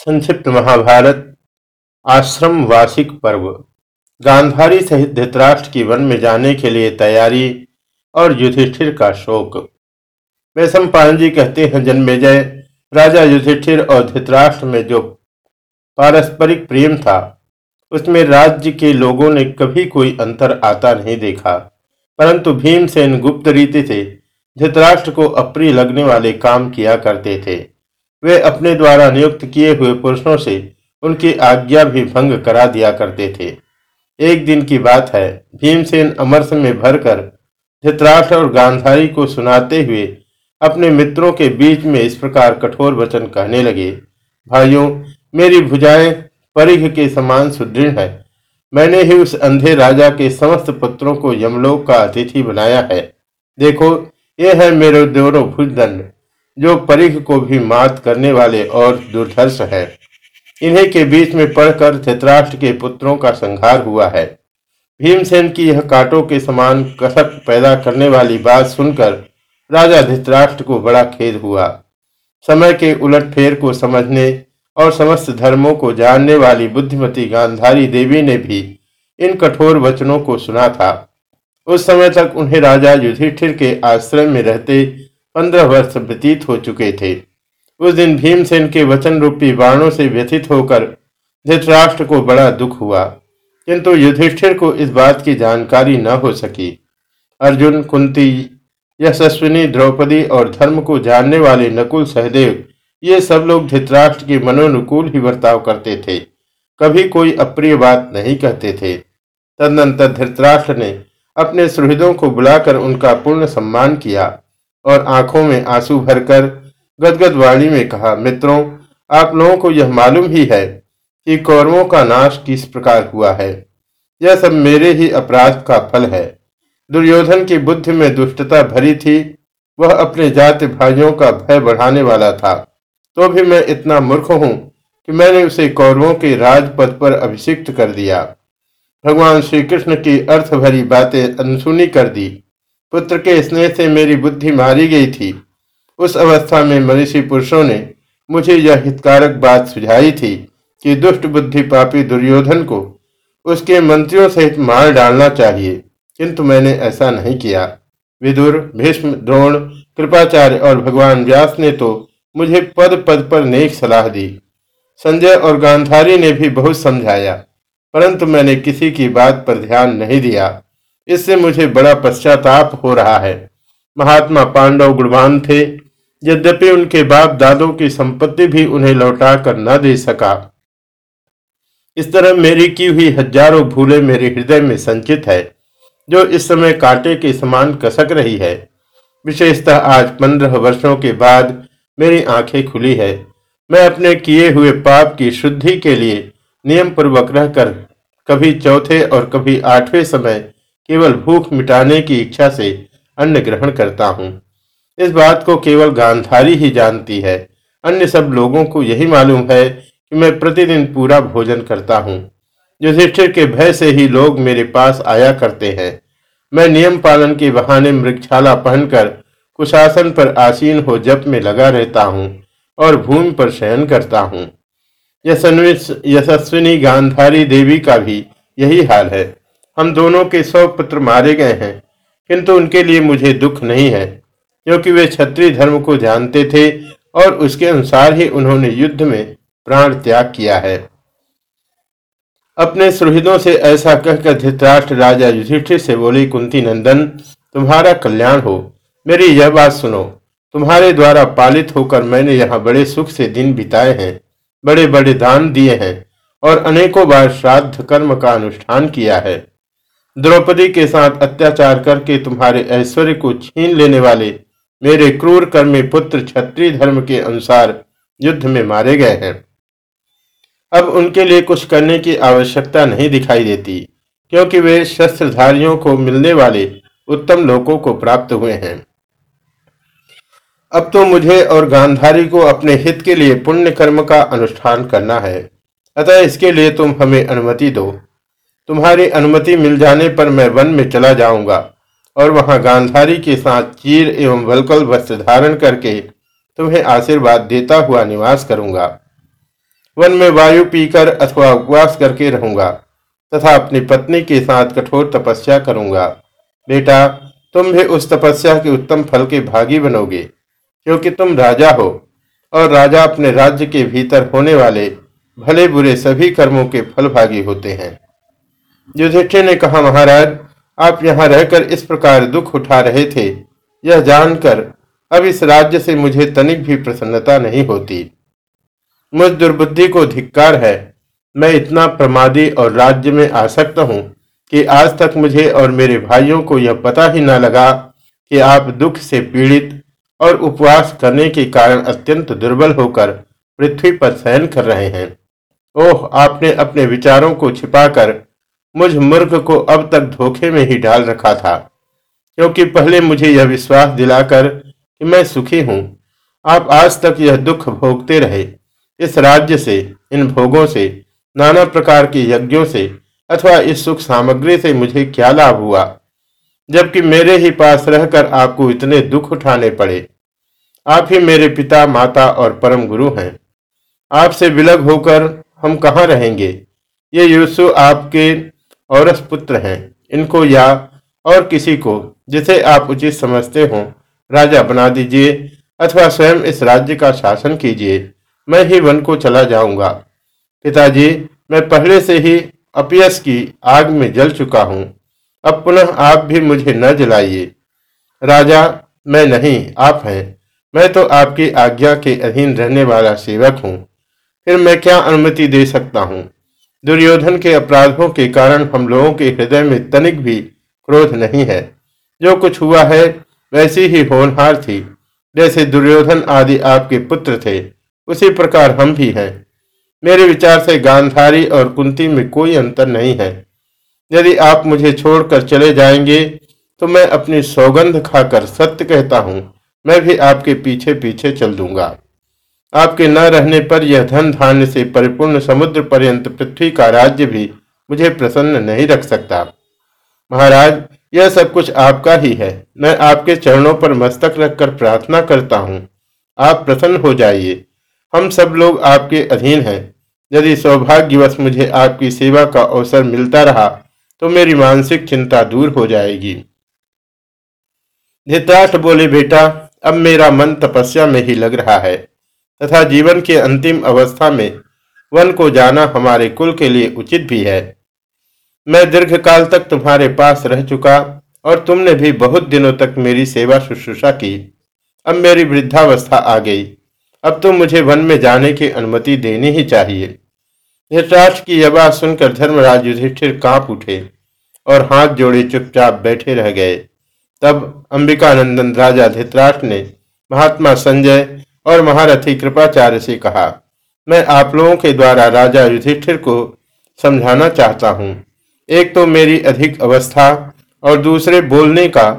संक्षिप्त महाभारत, आश्रम वार्षिक पर्व। गांधारी सहित धृतराष्ट्र की वन में जाने के लिए तैयारी और युधिष्ठिर का शोक। वैशम जी कहते हैं, जन्मेजय, राजा युधिष्ठिर और धृतराष्ट्र में जो पारस्परिक प्रेम था, उसमें राज्य के लोगों ने कभी कोई अंतर आता नहीं देखा। परंतु भीमसेन गुप्त रीति से धृतराष्ट्र को अप्रिय लगने वाले काम किया करते थे। वे अपने द्वारा नियुक्त किए हुए पुरुषों से उनकी आज्ञा भी भंग करा दिया करते थे। एक दिन की बात है, भीमसेन अमरस में भरकर धृतराष्ट्र और गांधारी को सुनाते हुए अपने मित्रों के बीच में इस प्रकार कठोर वचन कहने लगे, भाइयों, मेरी भुजाएँ परिघ के समान सुदृढ़ है। मैंने ही उस अंधे राजा के समस्त पुत्रों को यमलोक का अतिथि बनाया है। देखो, ये है मेरे दोनों भुजदंड जो परिघ को भी मात करने वाले और दुर्धर्ष है। इन्हीं के बीच में पढ़कर धृतराष्ट्र के पुत्रों का संहार हुआ है। भीमसेन की यह कांटों के समान कसक पैदा करने वाली बात सुनकर राजा धृतराष्ट्र को बड़ा खेद हुआ। समय के उलट फेर को समझने और समस्त धर्मों को जानने वाली बुद्धिमती गांधारी देवी ने भी इन कठोर वचनों को सुना था। उस समय तक उन्हें राजा युधिष्ठिर के आश्रय में रहते पंद्रह वर्ष व्यतीत हो चुके थे। उस दिन भीमसेन के वचन रूपी बाणों से व्यथित होकर धृतराष्ट्र को बड़ा दुख हुआ, किंतु युधिष्ठिर को इस बात की जानकारी न हो सकी। अर्जुन, कुंती, यशस्विनी, द्रौपदी और धर्म को जानने वाले नकुल सहदेव, ये सब लोग धृतराष्ट्र के मनोनुकूल ही बर्ताव करते थे। कभी कोई अप्रिय बात नहीं कहते थे। तदनंतर धृतराष्ट्र ने अपने सुहृदों को बुलाकर उनका पूर्ण सम्मान किया। और आँखों में आँसू भरकर गदगद वाणी में कहा, मित्रों, आप लोगों को यह मालूम ही है कि कौरवों का नाश किस प्रकार हुआ है। यह सब मेरे ही अपराध का फल है। दुर्योधन की बुद्धि में दुष्टता भरी थी, वह अपने जाति भाइयों का भय बढ़ाने वाला था। तो भी मैं इतना मूर्ख हूँ कि मैंने उसे कौरवों के राजपद पर अभिषिक्त कर दिया। भगवान श्री कृष्ण की अर्थ भरी बातें अनसुनी कर दी। पुत्र के स्नेह से मेरी बुद्धि मारी गई थी। उस अवस्था में मनीषी पुरुषों ने मुझे यह हितकारक बात सुझाई थी कि दुष्ट बुद्धि पापी दुर्योधन को उसके मंत्रियों सहित मार डालना चाहिए, किंतु मैंने ऐसा नहीं किया। विदुर, भीष्म, द्रोण, कृपाचार्य और भगवान व्यास ने तो मुझे पद पद पर नेक सलाह दी। संजय और गांधारी ने भी बहुत समझाया, परंतु मैंने किसी की बात पर ध्यान नहीं दिया। इससे मुझे बड़ा पश्चाताप हो रहा है। महात्मा पांडव गुणवान थे। यद्यपि उनके बाप दादों की संपत्ति भी उन्हें लौटा कर न दे सका। इस तरह मेरी की हुई हज़ारों भूले मेरे हृदय में संचित है, जो इस समय कांटे के समान कसक रही है। विशेषतः आज पंद्रह वर्षों के बाद मेरी आँखें खुली है। मैं अपने किए हुए पाप की शुद्धि के लिए नियम पूर्वक रहकर कभी चौथे और कभी आठवें समय केवल भूख मिटाने की इच्छा से अन्न ग्रहण करता हूँ। इस बात को केवल गांधारी ही जानती है। अन्य सब लोगों को यही मालूम है कि मैं प्रतिदिन पूरा भोजन करता हूँ। युधिष्ठिर के भय से ही लोग मेरे पास आया करते हैं। मैं नियम पालन के बहाने मृक्षाला पहनकर कुशासन पर आसीन हो जप में लगा रहता हूँ और भूमि पर शयन करता हूँ। यशस्विनी गांधारी देवी का भी यही हाल है। हम दोनों के सौ पुत्र मारे गए हैं, किंतु उनके लिए मुझे दुख नहीं है, क्योंकि वे क्षत्रिय धर्म को जानते थे और उसके अनुसार ही उन्होंने युद्ध में प्राण त्याग किया है। अपने सुहृदों से ऐसा कहकर धृतराष्ट्र राजा युधिष्ठिर से बोली, कुंती नंदन, तुम्हारा कल्याण हो। मेरी यह बात सुनो। तुम्हारे द्वारा पालित होकर मैंने यहाँ बड़े सुख से दिन बिताए हैं बड़े बड़े दान दिए हैं और अनेकों बार श्राद्ध कर्म का अनुष्ठान किया है। द्रौपदी के साथ अत्याचार करके तुम्हारे ऐश्वर्य को छीन लेने वाले मेरे क्रूर कर्मी पुत्र क्षत्रिय धर्म के अनुसार युद्ध में मारे गए हैं। अब उनके लिए कुछ करने की आवश्यकता नहीं दिखाई देती, क्योंकि वे शस्त्रधारियों को मिलने वाले उत्तम लोगों को प्राप्त हुए हैं। अब तो मुझे और गांधारी को अपने हित के लिए पुण्य कर्म का अनुष्ठान करना है, अतः इसके लिए तुम हमें अनुमति दो। तुम्हारी अनुमति मिल जाने पर मैं वन में चला जाऊँगा। और वहाँ गांधारी के साथ चीर एवं वलकल वस्त्र धारण करके तुम्हें आशीर्वाद देता हुआ निवास करूँगा। वन में वायु पीकर अथवा उपवास करके रहूँगा, तथा अपनी पत्नी के साथ कठोर तपस्या करूँगा। बेटा, तुम भी उस तपस्या के उत्तम फल के भागी बनोगे, क्योंकि तुम राजा हो, और राजा अपने राज्य के भीतर होने वाले भले बुरे सभी कर्मों के फल भागी होते हैं। युधिष्ठिर ने कहा, महाराज, आप यहाँ रहकर इस प्रकार दुख उठा रहे थे। यह जानकर अब इस राज्य से मुझे तनिक भी प्रसन्नता नहीं होती। मुझ दुर्बुद्धि को धिक्कार है। मैं इतना प्रमादी और राज्य में आसक्त हूँ कि आज तक मुझे और मेरे भाइयों को यह पता ही न लगा कि आप दुख से पीड़ित और उपवास करने के कारण अत्यंत दुर्बल होकर पृथ्वी पर सहन कर रहे हैं। ओह, आपने अपने विचारों को छिपाकर मुझ मूर्ख को अब तक धोखे में ही डाल रखा था, क्योंकि पहले मुझे यह विश्वास दिलाकर कि मैं सुखी हूँ। आप आज तक यह दुख भोगते रहे। इस राज्य से, इन भोगों से, नाना प्रकार के यज्ञों से, अथवा इस सुख सामग्री से मुझे क्या लाभ हुआ? जबकि मेरे ही पास रहकर आपको इतने दुख उठाने पड़े। आप ही मेरे पिता, माता और परम गुरु हैं। आपसे विलग होकर हम कहाँ रहेंगे? ये यूसु आपके औरस पुत्र हैं। इनको या और किसी को, जिसे आप उचित समझते हो, राजा बना दीजिए, अथवा स्वयं इस राज्य का शासन कीजिए। मैं ही वन को चला जाऊँगा। पिताजी, मैं पहले से ही अपयस की आग में जल चुका हूँ। अब पुनः आप भी मुझे न जलाइए। राजा, मैं नहीं, आप हैं। मैं तो आपकी आज्ञा के अधीन रहने वाला सेवक हूँ। फिर मैं क्या अनुमति दे सकता हूँ? दुर्योधन के अपराधों के कारण हम लोगों के हृदय में तनिक भी क्रोध नहीं है। जो कुछ हुआ है, वैसी ही होनहार थी। जैसे दुर्योधन आदि आपके पुत्र थे, उसी प्रकार हम भी हैं। मेरे विचार से गांधारी और कुंती में कोई अंतर नहीं है। यदि आप मुझे छोड़कर चले जाएँगे तो मैं अपनी सौगंध खाकर सत्य कहता हूँ, मैं भी आपके पीछे पीछे चल दूँगा। आपके न रहने पर यह धन धान्य से परिपूर्ण समुद्र पर्यंत पृथ्वी का राज्य भी मुझे प्रसन्न नहीं रख सकता। महाराज, यह सब कुछ आपका ही है। मैं आपके चरणों पर मस्तक रखकर प्रार्थना करता हूँ। आप प्रसन्न हो जाइए। हम सब लोग आपके अधीन हैं। यदि सौभाग्यवश मुझे आपकी सेवा का अवसर मिलता रहा तो मेरी मानसिक चिंता दूर हो जाएगी। धृतराष्ट्र बोले, बेटा, अब मेरा मन तपस्या में ही लग रहा है। तथा जीवन के अंतिम अवस्था में वन को जाना हमारे कुल के लिए उचित भी है। मैं दीर्घ काल तक तुम्हारे पास रह चुका और तुमने भी बहुत दिनों तक मेरी सेवा शुश्रूषा की। अब मेरी वृद्धावस्था आ गई। अब तो मुझे वन में जाने की अनुमति देनी ही चाहिए। धृतराष्ट्र की यह बात सुनकर धर्मराज युधिष्ठिर काँप उठे और हाथ जोड़े चुपचाप बैठे रह गए। तब अंबिकानंदन राजा धृतराष्ट्र ने महात्मा संजय और महारथी कृपाचार्य से कहा, मैं आप लोगों के द्वारा राजा युधिष्ठिर को समझाना चाहता हूँ। एक तो मेरी अधिक अवस्था और दूसरे बोलने का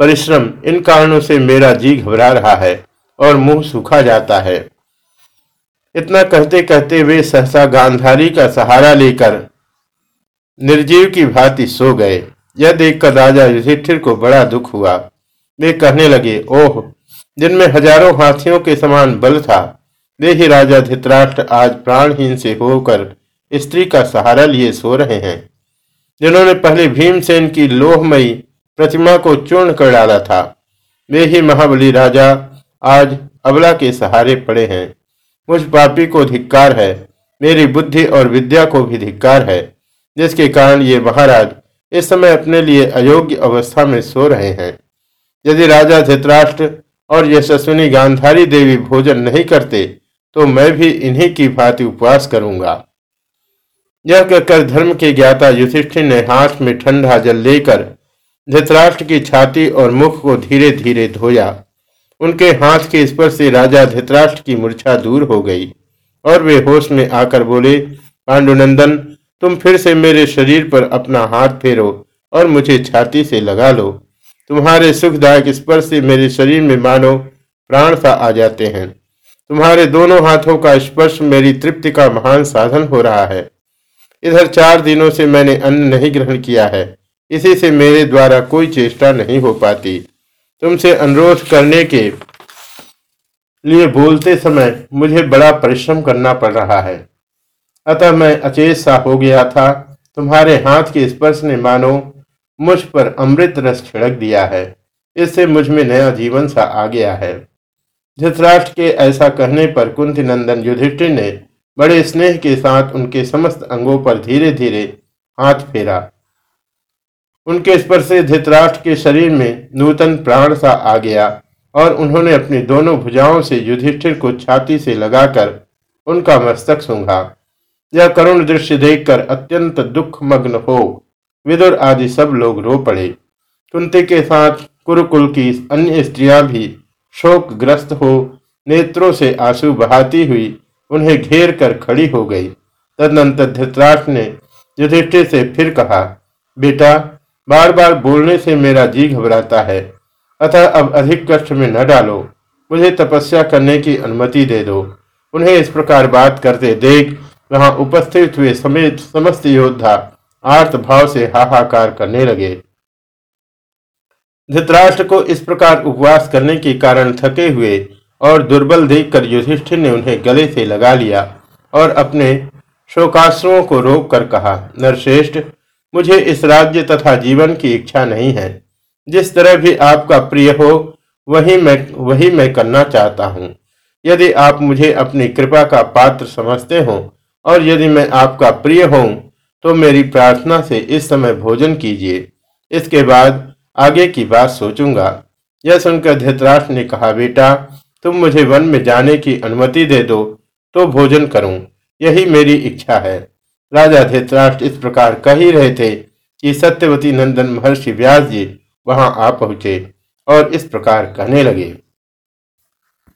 परिश्रम इन कारणों से मेरा जी घबरा रहा है और मुँह सूखा जाता है। इतना कहते कहते वे सहसा गांधारी का सहारा लेकर निर्जीव की भांति सो गए। यह देखकर राजा युधिष्ठिर को बड़ा दुख हुआ। वे कहने लगे, ओह जिनमें हज़ारों हाथियों के समान बल था, वे ही राजा धित्राष्ट्र आज प्राणहीन से होकर स्त्री का सहारा लिए सो रहे हैं। जिन्होंने पहले भीमसेन की लोहमयी प्रतिमा को चूर्ण कर डाला था, वे ही महाबली राजा आज अबला के सहारे पड़े हैं। मुझ पापी को धिक्कार है, मेरी बुद्धि और विद्या को भी धिक्कार है, जिसके कारण ये महाराज इस समय अपने लिए अयोग्य अवस्था में सो रहे हैं। यदि राजा धृतराष्ट्र और यशस्विनी गांधारी देवी भोजन नहीं करते तो मैं भी इन्हीं की भांति उपवास करूँगा। यह कहकर धर्म के ज्ञाता युधिष्ठिर ने हाथ में ठंडा जल लेकर धृतराष्ट्र की छाती और मुख को धीरे धीरे धोया। उनके हाथ के स्पर्श से राजा धृतराष्ट्र की मूर्छा दूर हो गई और वे होश में आकर बोले, पांडुनंदन, तुम फिर से मेरे शरीर पर अपना हाथ फेरो और मुझे छाती से लगा लो। तुम्हारे सुखदायक स्पर्श से मेरे शरीर में मानो प्राण सा आ जाते हैं। तुम्हारे दोनों हाथों का स्पर्श मेरी तृप्ति का महान साधन हो रहा है। इधर चार दिनों से मैंने अन्न नहीं ग्रहण किया है। इसी से मेरे द्वारा कोई चेष्टा नहीं हो पाती। तुमसे अनुरोध करने के लिए बोलते समय मुझे बड़ा परिश्रम करना पड़ रहा है। अतः मैं अचेत सा हो गया था। तुम्हारे हाथ के स्पर्श ने मानो मुझ पर अमृत रस छिड़क दिया है। इससे मुझमें नया जीवन सा आ गया है। धृतराष्ट्र के ऐसा कहने पर कुंती नंदन युधिष्ठिर ने बड़े स्नेह के साथ उनके समस्त अंगों पर धीरे धीरे हाथ फेरा। उनके स्पर्श से धृतराष्ट्र के शरीर में नूतन प्राण सा आ गया और उन्होंने अपनी दोनों भुजाओं से युधिष्ठिर को छाती से लगाकर उनका मस्तक सूंघा। यह करुण दृश्य देखकर अत्यंत दुख मग्न हो विदुर आदि सब लोग रो पड़े। कुंती के साथ कुरुकुल की अन्य स्त्रियाँ भी शोक ग्रस्त हो नेत्रों से आँसू बहाती हुई उन्हें घेर कर खड़ी हो गई। तदनंतर धृतराष्ट्र ने युधिष्ठिर से फिर कहा, बेटा बार बार बोलने से मेरा जी घबराता है। अतः अब अधिक कष्ट में न डालो। मुझे तपस्या करने की अनुमति दे दो। उन्हें इस प्रकार बात करते देख वहाँ उपस्थित हुए समेत समस्त योद्धा आर्त भाव से हाहाकार करने लगे। धृतराष्ट्र को इस प्रकार उपवास करने के कारण थके हुए और दुर्बल देखकर युधिष्ठिर ने उन्हें गले से लगा लिया और अपने शोकाश्रुओं को रोक कर कहा, नरश्रेष्ठ, मुझे इस राज्य तथा जीवन की इच्छा नहीं है। जिस तरह भी आपका प्रिय हो, वही मैं वही मैं करना चाहता हूँ। यदि आप मुझे अपनी कृपा का पात्र समझते हो और यदि मैं आपका प्रिय हूँ तो मेरी प्रार्थना से इस समय भोजन कीजिए। इसके बाद आगे की बात सोचूँगा। यह सुनकर धृतराष्ट्र ने कहा, बेटा, तुम मुझे वन में जाने की अनुमति दे दो तो भोजन करूँ। यही मेरी इच्छा है। राजा धृतराष्ट्र इस प्रकार कह ही रहे थे कि सत्यवती नंदन महर्षि व्यास जी वहाँ आ पहुँचे और इस प्रकार कहने लगे।